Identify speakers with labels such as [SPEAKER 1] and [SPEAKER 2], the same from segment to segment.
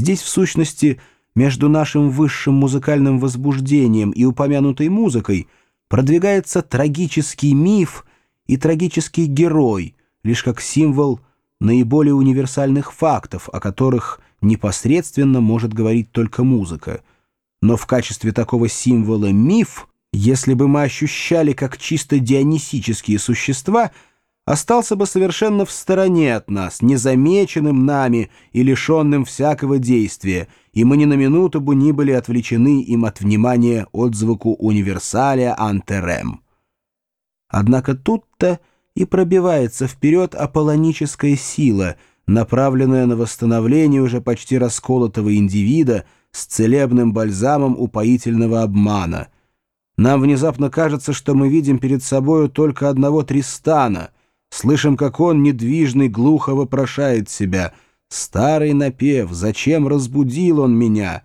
[SPEAKER 1] Здесь, в сущности, между нашим высшим музыкальным возбуждением и упомянутой музыкой продвигается трагический миф и трагический герой, лишь как символ наиболее универсальных фактов, о которых непосредственно может говорить только музыка. Но в качестве такого символа миф, если бы мы ощущали как чисто дионисические существа — остался бы совершенно в стороне от нас, незамеченным нами и лишенным всякого действия, и мы ни на минуту бы не были отвлечены им от внимания отзвуку универсалия антерем. Однако тут-то и пробивается вперед аполлоническая сила, направленная на восстановление уже почти расколотого индивида с целебным бальзамом упоительного обмана. Нам внезапно кажется, что мы видим перед собою только одного Тристана — Слышим, как он, недвижный, глухо вопрошает себя. «Старый напев, зачем разбудил он меня?»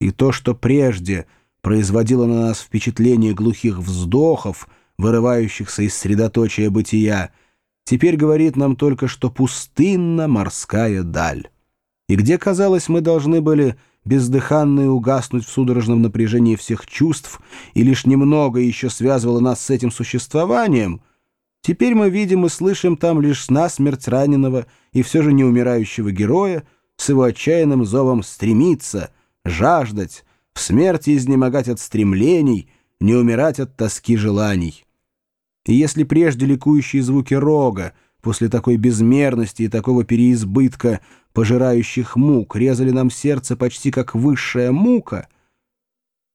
[SPEAKER 1] И то, что прежде производило на нас впечатление глухих вздохов, вырывающихся из средоточия бытия, теперь говорит нам только, что пустынна морская даль. И где, казалось, мы должны были бездыханные угаснуть в судорожном напряжении всех чувств, и лишь немного еще связывало нас с этим существованием — Теперь мы видим и слышим там лишь насмерть раненого и все же неумирающего героя с его отчаянным зовом стремиться, жаждать, в смерти изнемогать от стремлений, не умирать от тоски желаний. И если прежде ликующие звуки рога после такой безмерности и такого переизбытка пожирающих мук резали нам сердце почти как высшая мука,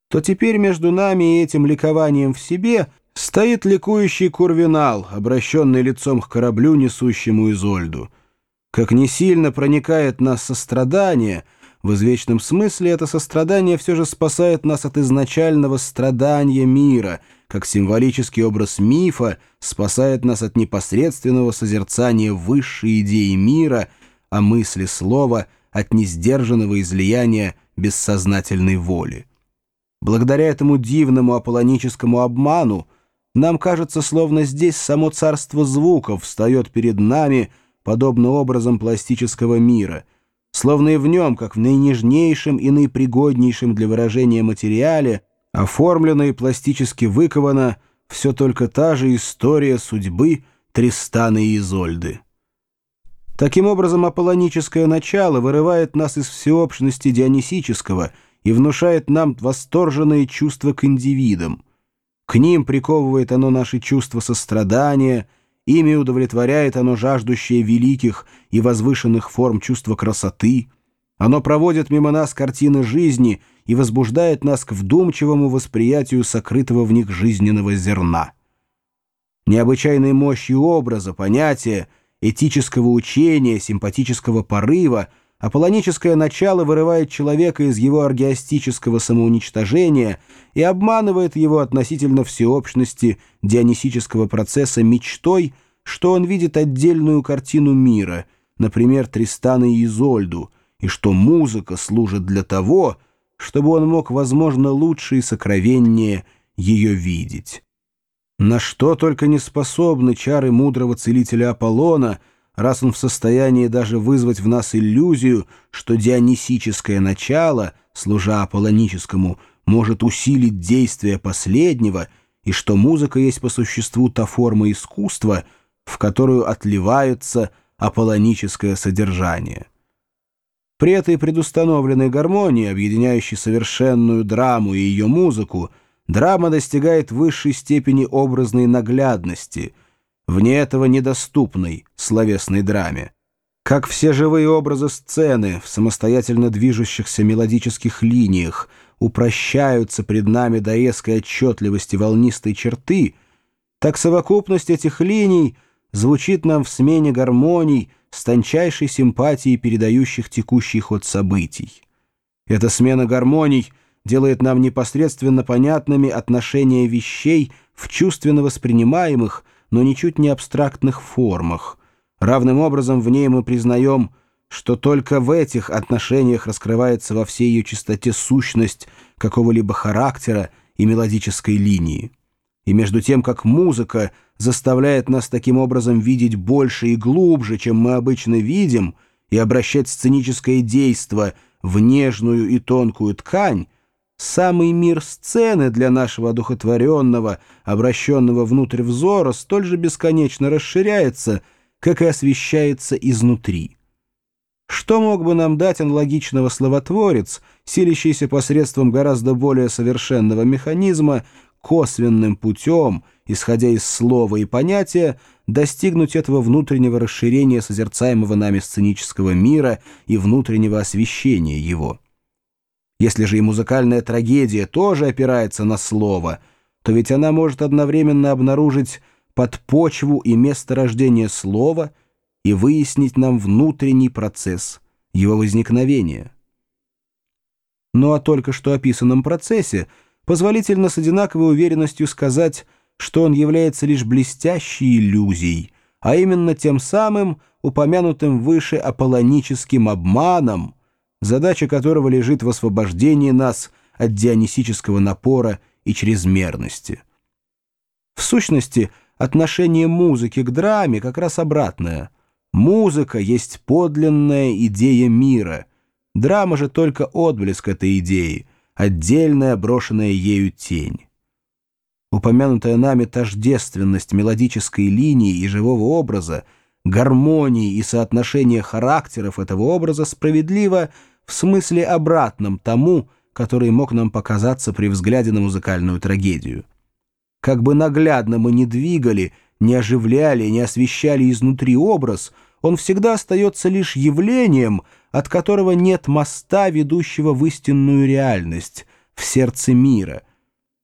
[SPEAKER 1] то теперь между нами и этим ликованием в себе — Стоит ликующий курвинал, обращенный лицом к кораблю, несущему Изольду. Как не сильно проникает нас сострадание, в извечном смысле это сострадание все же спасает нас от изначального страдания мира, как символический образ мифа спасает нас от непосредственного созерцания высшей идеи мира, а мысли слова от несдержанного излияния бессознательной воли. Благодаря этому дивному аполлоническому обману нам кажется, словно здесь само царство звуков встает перед нами, подобно образом пластического мира, словно и в нем, как в наинежнейшем и наипригоднейшем для выражения материале, оформлена и пластически выкована все только та же история судьбы Тристана и Изольды. Таким образом, аполлоническое начало вырывает нас из всеобщности дионисического и внушает нам восторженные чувства к индивидам — к ним приковывает оно наши чувства сострадания, ими удовлетворяет оно жаждущее великих и возвышенных форм чувства красоты. Оно проводит мимо нас картины жизни и возбуждает нас к вдумчивому восприятию сокрытого в них жизненного зерна. Необычайной мощью образа, понятия, этического учения, симпатического порыва — Аполлоническое начало вырывает человека из его аргиастического самоуничтожения и обманывает его относительно всеобщности дионисического процесса мечтой, что он видит отдельную картину мира, например, Тристана и Изольду, и что музыка служит для того, чтобы он мог, возможно, лучше и сокровеннее ее видеть. На что только не способны чары мудрого целителя Аполлона — раз он в состоянии даже вызвать в нас иллюзию, что дионисическое начало, служа аполлоническому, может усилить действие последнего, и что музыка есть по существу та форма искусства, в которую отливается аполлоническое содержание. При этой предустановленной гармонии, объединяющей совершенную драму и ее музыку, драма достигает высшей степени образной наглядности — вне этого недоступной словесной драме. Как все живые образы сцены в самостоятельно движущихся мелодических линиях упрощаются пред нами до резкой отчетливости волнистой черты, так совокупность этих линий звучит нам в смене гармоний с тончайшей симпатией передающих текущий ход событий. Эта смена гармоний делает нам непосредственно понятными отношения вещей в чувственно воспринимаемых, но ничуть не абстрактных формах. Равным образом в ней мы признаем, что только в этих отношениях раскрывается во всей ее чистоте сущность какого-либо характера и мелодической линии. И между тем, как музыка заставляет нас таким образом видеть больше и глубже, чем мы обычно видим, и обращать сценическое действо в нежную и тонкую ткань, самый мир сцены для нашего одухотворенного, обращенного внутрь взора, столь же бесконечно расширяется, как и освещается изнутри. Что мог бы нам дать аналогичного словотворец, силящийся посредством гораздо более совершенного механизма, косвенным путем, исходя из слова и понятия, достигнуть этого внутреннего расширения созерцаемого нами сценического мира и внутреннего освещения его? Если же и музыкальная трагедия тоже опирается на слово, то ведь она может одновременно обнаружить подпочву и место рождения слова и выяснить нам внутренний процесс его возникновения. Ну а только что описанном процессе позволительно с одинаковой уверенностью сказать, что он является лишь блестящей иллюзией, а именно тем самым упомянутым выше аполлоническим обманом, задача которого лежит в освобождении нас от дионисического напора и чрезмерности. В сущности, отношение музыки к драме как раз обратное. Музыка есть подлинная идея мира. Драма же только отблеск этой идеи, отдельная брошенная ею тень. Упомянутая нами тождественность мелодической линии и живого образа, гармонии и соотношение характеров этого образа справедливо – в смысле обратном тому, который мог нам показаться при взгляде на музыкальную трагедию. Как бы наглядно мы ни двигали, не оживляли, не освещали изнутри образ, он всегда остается лишь явлением, от которого нет моста, ведущего в истинную реальность, в сердце мира.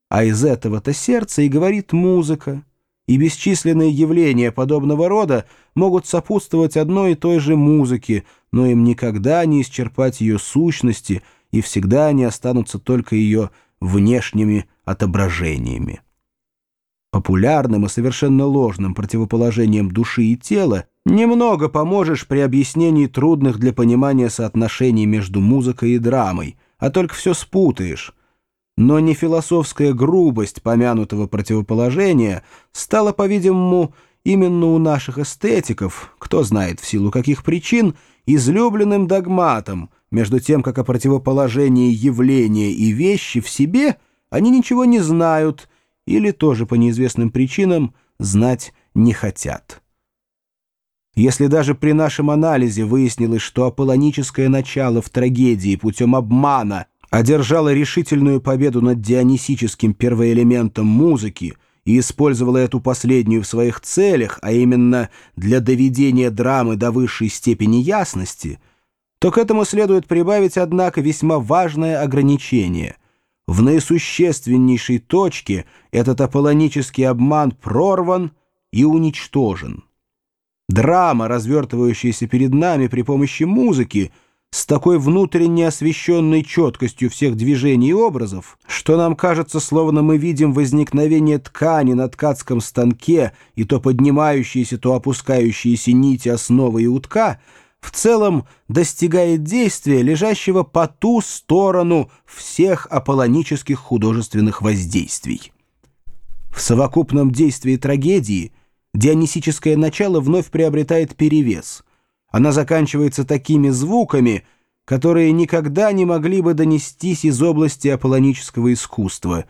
[SPEAKER 1] А из этого-то сердца и говорит музыка и бесчисленные явления подобного рода могут сопутствовать одной и той же музыке, но им никогда не исчерпать ее сущности, и всегда они останутся только ее внешними отображениями. Популярным и совершенно ложным противоположением души и тела немного поможешь при объяснении трудных для понимания соотношений между музыкой и драмой, а только все спутаешь — но не философская грубость помянутого противоположения стала, по-видимому, именно у наших эстетиков, кто знает в силу каких причин, излюбленным догматом, между тем, как о противоположении явления и вещи в себе они ничего не знают или тоже по неизвестным причинам знать не хотят. Если даже при нашем анализе выяснилось, что аполлоническое начало в трагедии путем обмана – одержала решительную победу над дионисическим первоэлементом музыки и использовала эту последнюю в своих целях, а именно для доведения драмы до высшей степени ясности, то к этому следует прибавить, однако, весьма важное ограничение. В наисущественнейшей точке этот аполлонический обман прорван и уничтожен. Драма, развертывающаяся перед нами при помощи музыки — с такой внутренне освещенной четкостью всех движений и образов, что нам кажется, словно мы видим возникновение ткани на ткацком станке и то поднимающиеся, то опускающиеся нити основы и утка, в целом достигает действия, лежащего по ту сторону всех аполлонических художественных воздействий. В совокупном действии трагедии дионисическое начало вновь приобретает перевес — она заканчивается такими звуками, которые никогда не могли бы донестись из области аполлонического искусства.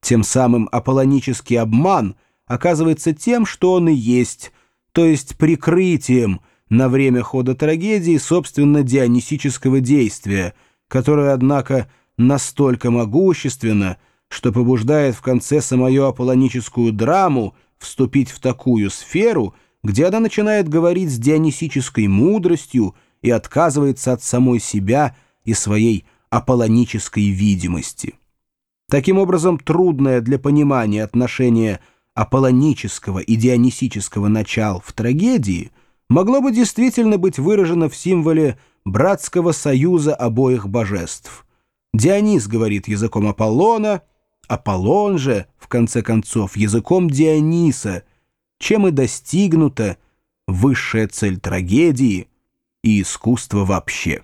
[SPEAKER 1] Тем самым аполлонический обман оказывается тем, что он и есть, то есть прикрытием на время хода трагедии, собственно, дионисического действия, которое, однако, настолько могущественно, что побуждает в конце самую аполлоническую драму вступить в такую сферу — где она начинает говорить с дионисической мудростью и отказывается от самой себя и своей аполлонической видимости. Таким образом, трудное для понимания отношение аполлонического и дионисического начал в трагедии могло бы действительно быть выражено в символе братского союза обоих божеств. Дионис говорит языком Аполлона, Аполлон же, в конце концов, языком Диониса — чем и достигнута высшая цель трагедии и искусства вообще.